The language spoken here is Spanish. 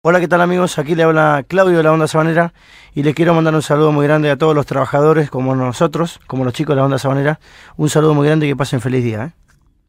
Hola, ¿qué tal amigos? Aquí le habla Claudio de la Onda Sabanera y les quiero mandar un saludo muy grande a todos los trabajadores como nosotros, como los chicos de la Onda Sabanera. Un saludo muy grande y que pasen feliz día. ¿eh?